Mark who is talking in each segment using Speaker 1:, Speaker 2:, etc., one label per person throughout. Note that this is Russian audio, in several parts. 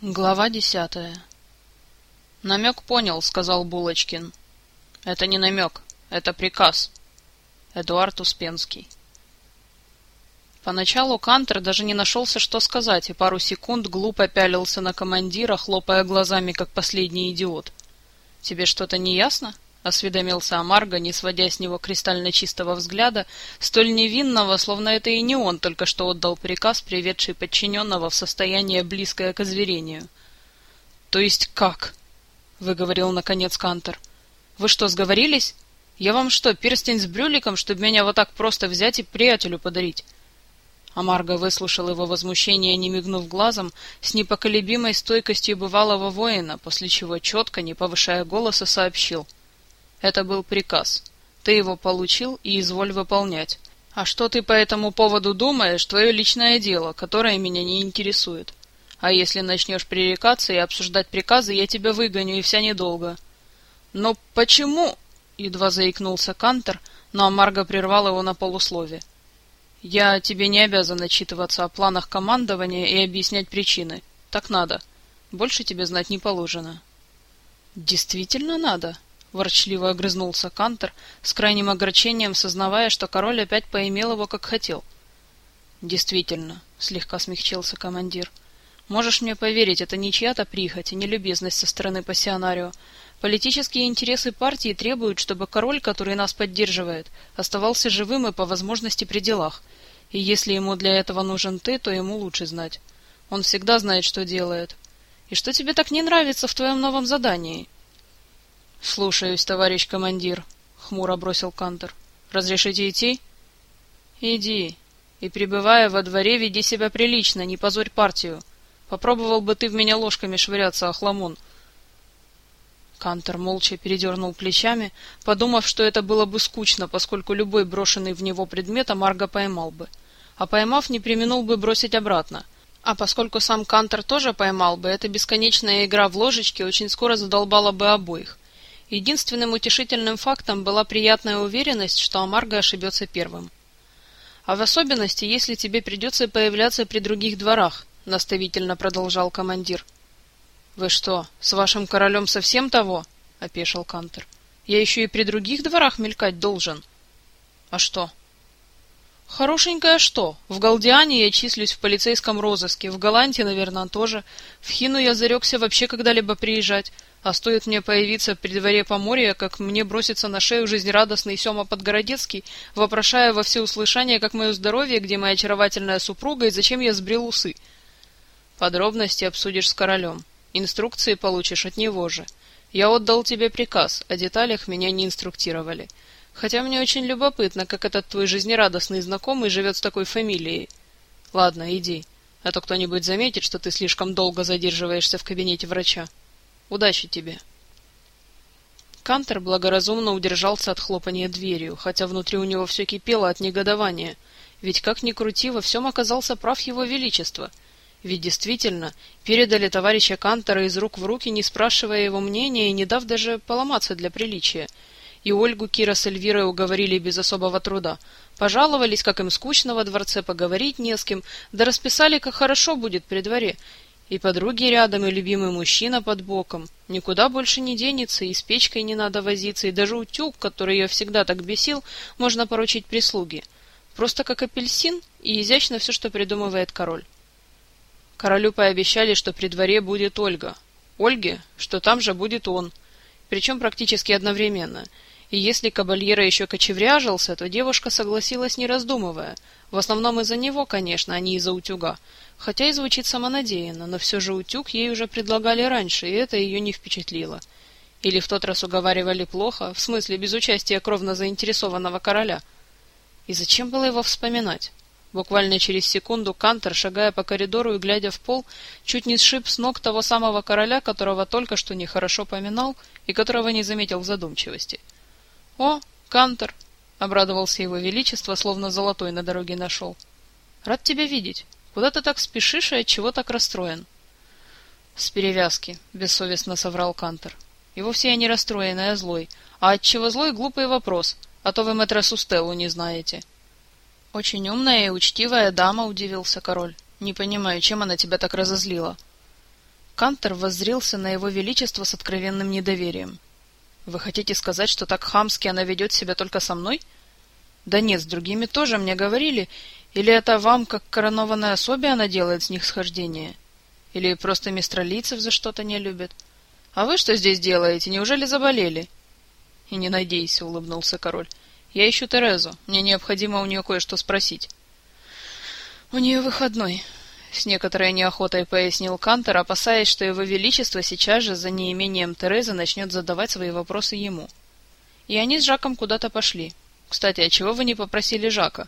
Speaker 1: Глава десятая «Намек понял», — сказал Булочкин. «Это не намек, это приказ». Эдуард Успенский Поначалу Кантер даже не нашелся, что сказать, и пару секунд глупо пялился на командира, хлопая глазами, как последний идиот. «Тебе что-то не ясно?» — осведомился Амарго, не сводя с него кристально чистого взгляда, столь невинного, словно это и не он только что отдал приказ, приведший подчиненного в состояние, близкое к озверению. — То есть как? — выговорил наконец Кантер. — Вы что, сговорились? Я вам что, перстень с брюликом, чтобы меня вот так просто взять и приятелю подарить? Амарго выслушал его возмущение, не мигнув глазом, с непоколебимой стойкостью бывалого воина, после чего четко, не повышая голоса, сообщил — это был приказ. Ты его получил и изволь выполнять. А что ты по этому поводу думаешь, твое личное дело, которое меня не интересует. А если начнешь пререкаться и обсуждать приказы, я тебя выгоню, и вся недолго. Но почему? Едва заикнулся Кантер, но Амарго прервал его на полуслове. Я тебе не обязан отчитываться о планах командования и объяснять причины. Так надо. Больше тебе знать не положено. Действительно надо? — ворчливо огрызнулся Кантер, с крайним огорчением сознавая, что король опять поимел его, как хотел. «Действительно», — слегка смягчился командир. «Можешь мне поверить, это не чья-то прихоть и не любезность со стороны пассионарио. Политические интересы партии требуют, чтобы король, который нас поддерживает, оставался живым и по возможности при делах. И если ему для этого нужен ты, то ему лучше знать. Он всегда знает, что делает. И что тебе так не нравится в твоем новом задании?» — Слушаюсь, товарищ командир, — хмуро бросил Кантер. — Разрешите идти? — Иди. И, пребывая во дворе, веди себя прилично, не позорь партию. Попробовал бы ты в меня ложками швыряться, Ахламон. Кантер молча передернул плечами, подумав, что это было бы скучно, поскольку любой брошенный в него предмет Амарго поймал бы. А поймав, не применул бы бросить обратно. А поскольку сам Кантер тоже поймал бы, эта бесконечная игра в ложечки очень скоро задолбала бы обоих — Единственным утешительным фактом была приятная уверенность, что Амарго ошибется первым. «А в особенности, если тебе придется появляться при других дворах», — наставительно продолжал командир. «Вы что, с вашим королем совсем того?» — опешил Кантер. «Я еще и при других дворах мелькать должен». «А что?» «Хорошенькое что? В Галдиане я числюсь в полицейском розыске, в Галанте, наверное, тоже. В Хину я зарекся вообще когда-либо приезжать. А стоит мне появиться при дворе Поморья, как мне бросится на шею жизнерадостный Сема Подгородецкий, вопрошая во всеуслышание, как мое здоровье, где моя очаровательная супруга и зачем я сбрил усы. Подробности обсудишь с королем. Инструкции получишь от него же. Я отдал тебе приказ, о деталях меня не инструктировали. Хотя мне очень любопытно, как этот твой жизнерадостный знакомый живет с такой фамилией. Ладно, иди, а то кто-нибудь заметит, что ты слишком долго задерживаешься в кабинете врача. Удачи тебе. Кантер благоразумно удержался от хлопания дверью, хотя внутри у него все кипело от негодования, ведь как ни крути, во всем оказался прав его величество. Ведь действительно, передали товарища Кантера из рук в руки, не спрашивая его мнения и не дав даже поломаться для приличия. И Ольгу Кира с Эльвирой уговорили без особого труда. Пожаловались, как им скучно во дворце, поговорить не с кем, да расписали, как хорошо будет при дворе, и подруги рядом, и любимый мужчина под боком. Никуда больше не денется, и с печкой не надо возиться, и даже утюг, который ее всегда так бесил, можно поручить прислуге. Просто как апельсин, и изящно все, что придумывает король. Королю пообещали, что при дворе будет Ольга. Ольге, что там же будет он. Причем практически одновременно. И если кабальера еще кочевряжился, то девушка согласилась, не раздумывая. В основном из-за него, конечно, а не из-за утюга. Хотя и звучит самонадеянно, но все же утюг ей уже предлагали раньше, и это ее не впечатлило. Или в тот раз уговаривали плохо, в смысле без участия кровно заинтересованного короля. И зачем было его вспоминать? Буквально через секунду Кантер, шагая по коридору и глядя в пол, чуть не сшиб с ног того самого короля, которого только что нехорошо поминал и которого не заметил в задумчивости. — О, Кантер! — обрадовался его величество, словно золотой на дороге нашел. — Рад тебя видеть. Куда ты так спешишь и от чего так расстроен? С перевязки, бессовестно соврал Кантер. И вовсе я не расстроен, а злой. А от чего злой глупый вопрос, а то вы матросу Стеллу не знаете. Очень умная и учтивая дама, удивился король. Не понимаю, чем она тебя так разозлила. Кантер воззрился на его величество с откровенным недоверием. «Вы хотите сказать, что так хамски она ведет себя только со мной?» «Да нет, с другими тоже мне говорили. Или это вам, как коронованной особе, она делает с них схождение? Или просто мистралийцев за что-то не любит? А вы что здесь делаете? Неужели заболели?» «И не надейся», — улыбнулся король. «Я ищу Терезу. Мне необходимо у нее кое-что спросить». «У нее выходной», с некоторой неохотой пояснил Кантер, опасаясь, что его величество сейчас же за неимением Терезы начнет задавать свои вопросы ему. И они с Жаком куда-то пошли. Кстати, а чего вы не попросили Жака?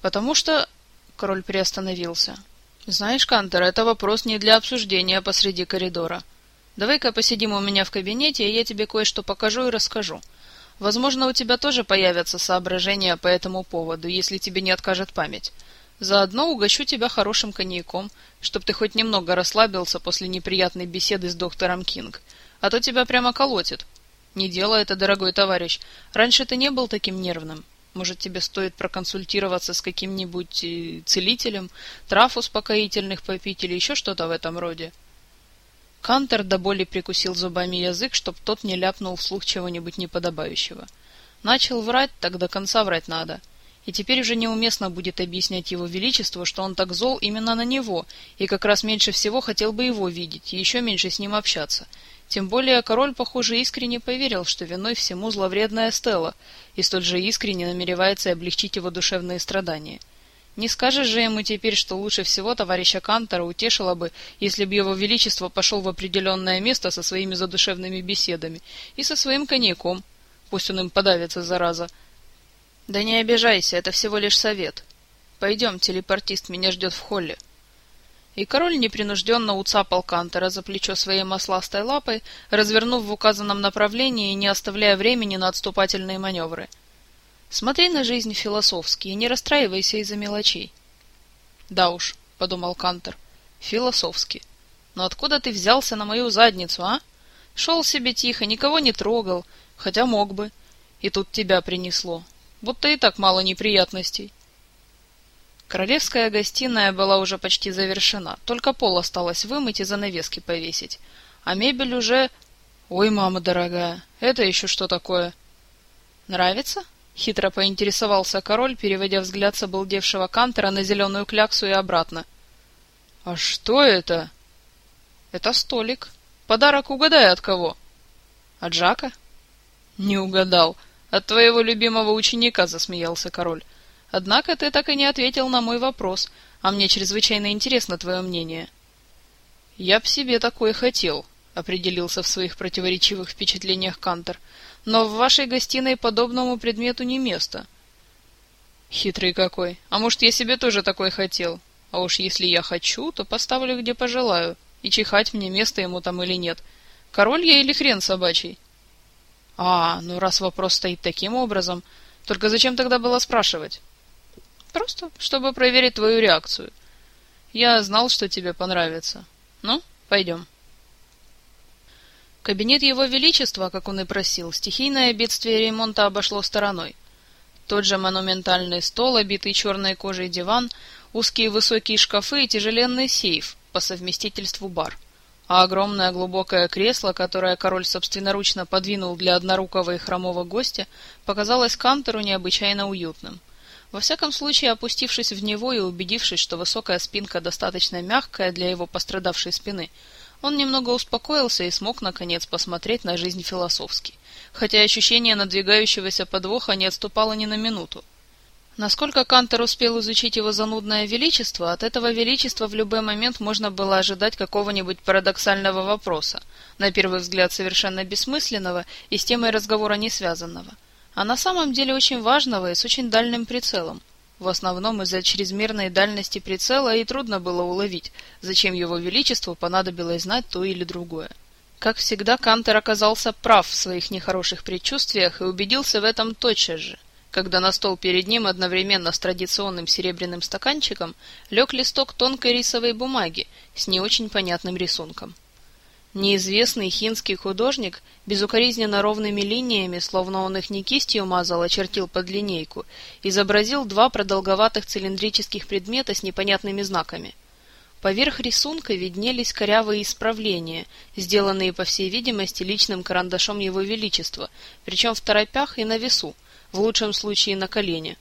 Speaker 1: Потому что... Король приостановился. Знаешь, Кантер, это вопрос не для обсуждения посреди коридора. Давай-ка посидим у меня в кабинете, и я тебе кое-что покажу и расскажу. Возможно, у тебя тоже появятся соображения по этому поводу, если тебе не откажет память. Заодно угощу тебя хорошим коньяком, чтоб ты хоть немного расслабился после неприятной беседы с доктором Кинг. А то тебя прямо колотит. Не делай это, дорогой товарищ. Раньше ты не был таким нервным. Может, тебе стоит проконсультироваться с каким-нибудь э, целителем, трав успокоительных попить или еще что-то в этом роде? Кантер до боли прикусил зубами язык, чтоб тот не ляпнул вслух чего-нибудь неподобающего. Начал врать, так до конца врать надо. — и теперь уже неуместно будет объяснять его величеству, что он так зол именно на него, и как раз меньше всего хотел бы его видеть, и еще меньше с ним общаться. Тем более король, похоже, искренне поверил, что виной всему зловредная Стелла, и столь же искренне намеревается облегчить его душевные страдания. Не скажешь же ему теперь, что лучше всего товарища Кантора утешило бы, если бы его величество пошел в определенное место со своими задушевными беседами и со своим коньяком. Пусть он им подавится, зараза. Да не обижайся, это всего лишь совет. Пойдем, телепортист меня ждет в холле. И король непринужденно уцапал Кантера за плечо своей масластой лапой, развернув в указанном направлении и не оставляя времени на отступательные маневры. Смотри на жизнь философски и не расстраивайся из-за мелочей. Да уж, подумал Кантер, философски. Но откуда ты взялся на мою задницу, а? Шел себе тихо, никого не трогал, хотя мог бы. И тут тебя принесло будто и так мало неприятностей. Королевская гостиная была уже почти завершена, только пол осталось вымыть и занавески повесить. А мебель уже... Ой, мама дорогая, это еще что такое? Нравится? Хитро поинтересовался король, переводя взгляд с обалдевшего Кантера на зеленую кляксу и обратно. А что это? Это столик. Подарок угадай от кого? От Жака? Не угадал. — от твоего любимого ученика, засмеялся король. Однако ты так и не ответил на мой вопрос, а мне чрезвычайно интересно твое мнение. Я б себе такое хотел, определился в своих противоречивых впечатлениях Кантер. Но в вашей гостиной подобному предмету не место. Хитрый какой. А может, я себе тоже такой хотел? А уж если я хочу, то поставлю где пожелаю, и чихать мне место ему там или нет. Король я или хрен собачий? А, ну раз вопрос стоит таким образом, только зачем тогда было спрашивать? Просто, чтобы проверить твою реакцию. Я знал, что тебе понравится. Ну, пойдем. Кабинет Его Величества, как он и просил, стихийное бедствие ремонта обошло стороной. Тот же монументальный стол, обитый черной кожей диван, узкие высокие шкафы и тяжеленный сейф, по совместительству бар — а огромное глубокое кресло, которое король собственноручно подвинул для однорукого и хромого гостя, показалось Кантору необычайно уютным. Во всяком случае, опустившись в него и убедившись, что высокая спинка достаточно мягкая для его пострадавшей спины, он немного успокоился и смог, наконец, посмотреть на жизнь философски, хотя ощущение надвигающегося подвоха не отступало ни на минуту. Насколько Кантер успел изучить его занудное величество, от этого величества в любой момент можно было ожидать какого-нибудь парадоксального вопроса, на первый взгляд совершенно бессмысленного и с темой разговора не связанного, а на самом деле очень важного и с очень дальним прицелом. В основном из-за чрезмерной дальности прицела и трудно было уловить, зачем его величеству понадобилось знать то или другое. Как всегда, Кантер оказался прав в своих нехороших предчувствиях и убедился в этом тотчас же – когда на стол перед ним одновременно с традиционным серебряным стаканчиком лег листок тонкой рисовой бумаги с не очень понятным рисунком. Неизвестный хинский художник безукоризненно ровными линиями, словно он их не кистью мазал, а чертил под линейку, изобразил два продолговатых цилиндрических предмета с непонятными знаками. Поверх рисунка виднелись корявые исправления, сделанные, по всей видимости, личным карандашом Его Величества, причем в торопях и на весу, в лучшем случае на колене.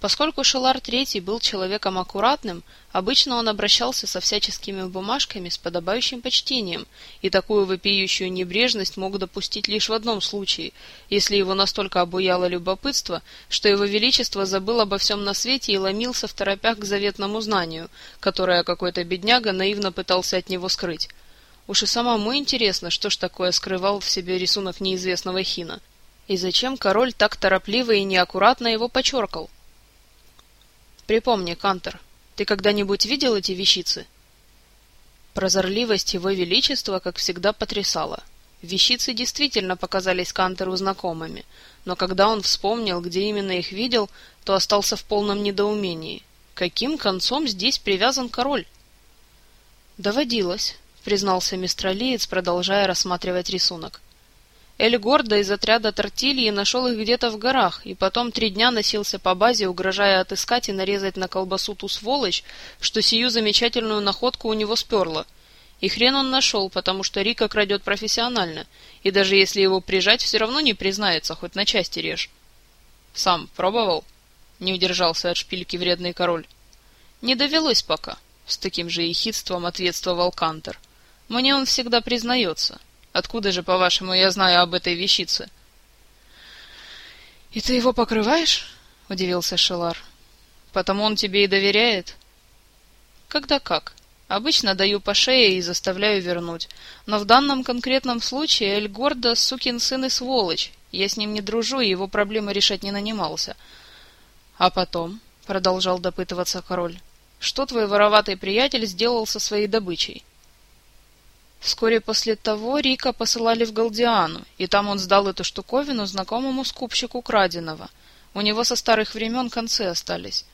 Speaker 1: Поскольку Шелар III был человеком аккуратным, обычно он обращался со всяческими бумажками с подобающим почтением, и такую вопиющую небрежность мог допустить лишь в одном случае, если его настолько обуяло любопытство, что его величество забыл обо всем на свете и ломился в торопях к заветному знанию, которое какой-то бедняга наивно пытался от него скрыть. Уж и самому интересно, что ж такое скрывал в себе рисунок неизвестного хина. И зачем король так торопливо и неаккуратно его почеркал? Припомни, Кантер, ты когда-нибудь видел эти вещицы? Прозорливость его величества, как всегда, потрясала. Вещицы действительно показались Кантеру знакомыми, но когда он вспомнил, где именно их видел, то остался в полном недоумении. Каким концом здесь привязан король? «Доводилось», — признался мистралиец, продолжая рассматривать рисунок. Эль Гордо из отряда Тортильи нашел их где-то в горах, и потом три дня носился по базе, угрожая отыскать и нарезать на колбасу ту сволочь, что сию замечательную находку у него сперла. И хрен он нашел, потому что Рика крадет профессионально, и даже если его прижать, все равно не признается, хоть на части режь. «Сам пробовал?» — не удержался от шпильки вредный король. «Не довелось пока», — с таким же ехидством ответствовал Кантер. «Мне он всегда признается». Откуда же, по-вашему, я знаю об этой вещице? — И ты его покрываешь? — удивился Шелар. — Потому он тебе и доверяет? — Когда как. Обычно даю по шее и заставляю вернуть. Но в данном конкретном случае Эль Гордо сукин сын и сволочь. Я с ним не дружу, и его проблемы решать не нанимался. — А потом, — продолжал допытываться король, — что твой вороватый приятель сделал со своей добычей? — Вскоре после того Рика посылали в Галдиану, и там он сдал эту штуковину знакомому скупщику краденого. У него со старых времен концы остались.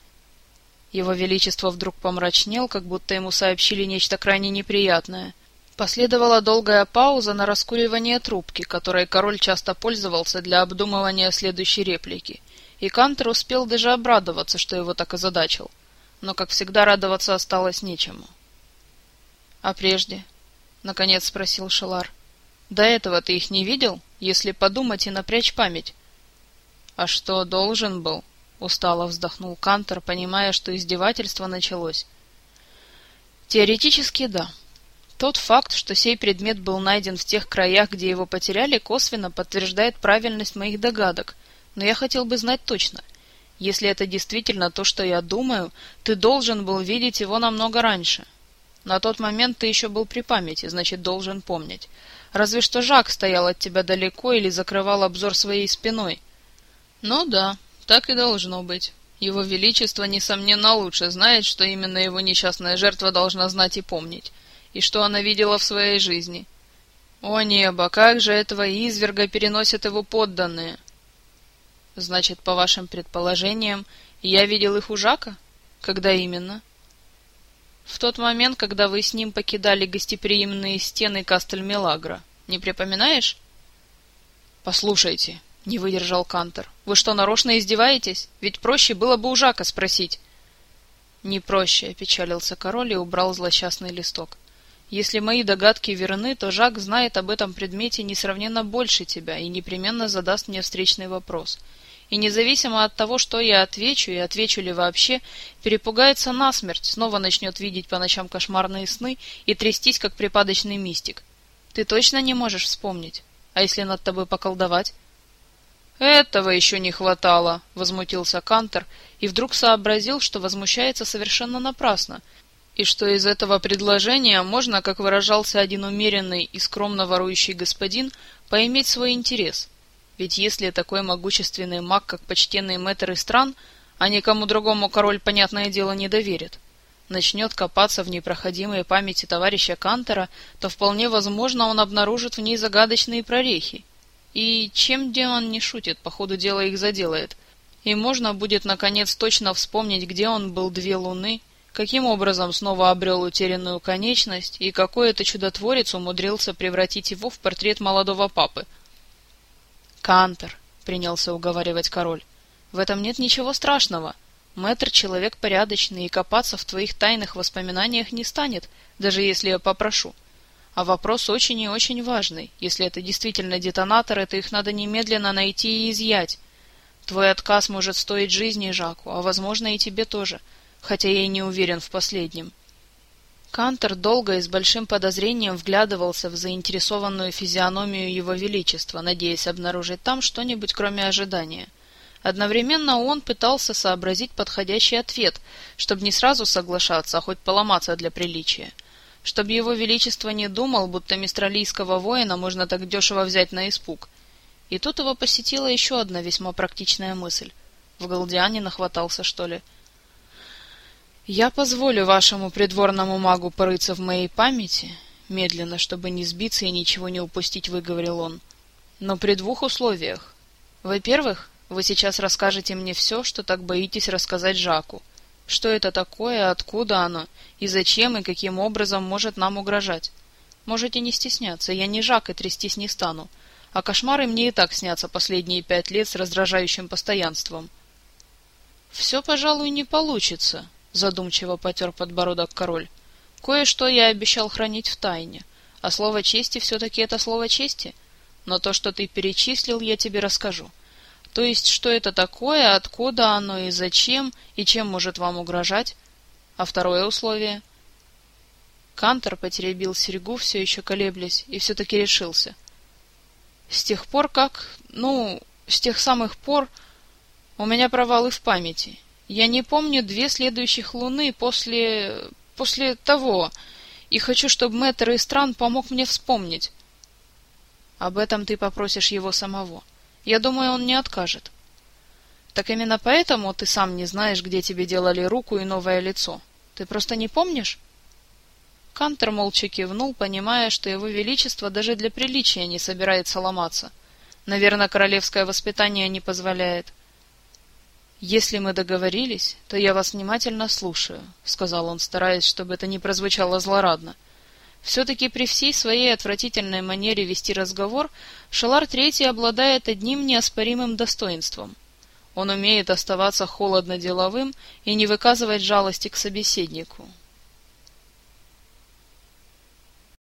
Speaker 1: Его Величество вдруг помрачнел, как будто ему сообщили нечто крайне неприятное. Последовала долгая пауза на раскуривание трубки, которой король часто пользовался для обдумывания следующей реплики, и Кантер успел даже обрадоваться, что его так озадачил. Но, как всегда, радоваться осталось нечему. А прежде наконец спросил Шелар. До этого ты их не видел, если подумать и напрячь память? А что, должен был? Устало вздохнул Кантор, понимая, что издевательство началось. Теоретически да. Тот факт, что сей предмет был найден в тех краях, где его потеряли, косвенно подтверждает правильность моих догадок, но я хотел бы знать точно. Если это действительно то, что я думаю, ты должен был видеть его намного раньше. — на тот момент ты еще был при памяти, значит, должен помнить. Разве что Жак стоял от тебя далеко или закрывал обзор своей спиной. Ну да, так и должно быть. Его Величество, несомненно, лучше знает, что именно его несчастная жертва должна знать и помнить, и что она видела в своей жизни. О небо, как же этого изверга переносят его подданные! Значит, по вашим предположениям, я видел их у Жака? Когда именно? В тот момент, когда вы с ним покидали гостеприимные стены Кастель-Мелагра. Не припоминаешь? Послушайте, не выдержал Кантер. Вы что, нарочно издеваетесь? Ведь проще было бы у Жака спросить. Не проще, опечалился король и убрал злосчастный листок. Если мои догадки верны, то Жак знает об этом предмете несравненно больше тебя и непременно задаст мне встречный вопрос — и независимо от того, что я отвечу и отвечу ли вообще, перепугается насмерть, снова начнет видеть по ночам кошмарные сны и трястись, как припадочный мистик. Ты точно не можешь вспомнить? А если над тобой поколдовать? Этого еще не хватало, возмутился Кантер и вдруг сообразил, что возмущается совершенно напрасно, и что из этого предложения можно, как выражался один умеренный и скромно ворующий господин, поиметь свой интерес — ведь если такой могущественный маг, как почтенный мэтр из стран, а никому другому король, понятное дело, не доверит, начнет копаться в непроходимой памяти товарища Кантера, то вполне возможно он обнаружит в ней загадочные прорехи. И чем демон не шутит, по ходу дела их заделает. И можно будет, наконец, точно вспомнить, где он был две луны, каким образом снова обрел утерянную конечность, и какой это чудотворец умудрился превратить его в портрет молодого папы — Кантер, принялся уговаривать король. В этом нет ничего страшного. Мэтр человек порядочный и копаться в твоих тайных воспоминаниях не станет, даже если я попрошу. А вопрос очень и очень важный. Если это действительно детонаторы, то их надо немедленно найти и изъять. Твой отказ может стоить жизни Жаку, а возможно и тебе тоже, хотя я и не уверен в последнем. Кантор долго и с большим подозрением вглядывался в заинтересованную физиономию его величества, надеясь обнаружить там что-нибудь кроме ожидания. Одновременно он пытался сообразить подходящий ответ, чтобы не сразу соглашаться, а хоть поломаться для приличия. Чтобы его величество не думал, будто мистралийского воина можно так дешево взять на испуг. И тут его посетила еще одна весьма практичная мысль. В Галдиане нахватался, что ли? «Я позволю вашему придворному магу порыться в моей памяти», медленно, чтобы не сбиться и ничего не упустить, выговорил он. «Но при двух условиях. Во-первых, вы сейчас расскажете мне все, что так боитесь рассказать Жаку. Что это такое, откуда оно, и зачем, и каким образом может нам угрожать. Можете не стесняться, я не Жак и трястись не стану, а кошмары мне и так снятся последние пять лет с раздражающим постоянством». «Все, пожалуй, не получится», задумчиво потер подбородок король. Кое-что я обещал хранить в тайне, а слово чести все-таки это слово чести. Но то, что ты перечислил, я тебе расскажу. То есть, что это такое, откуда оно и зачем, и чем может вам угрожать? А второе условие? Кантор потеребил серьгу, все еще колеблясь, и все-таки решился. С тех пор как... Ну, с тех самых пор у меня провалы в памяти, я не помню две следующих луны после... после того, и хочу, чтобы мэтр из стран помог мне вспомнить. Об этом ты попросишь его самого. Я думаю, он не откажет. Так именно поэтому ты сам не знаешь, где тебе делали руку и новое лицо. Ты просто не помнишь? Кантер молча кивнул, понимая, что его величество даже для приличия не собирается ломаться. Наверное, королевское воспитание не позволяет. «Если мы договорились, то я вас внимательно слушаю», — сказал он, стараясь, чтобы это не прозвучало злорадно. Все-таки при всей своей отвратительной манере вести разговор Шалар Третий обладает одним неоспоримым достоинством. Он умеет оставаться холодно деловым и не выказывать жалости к собеседнику.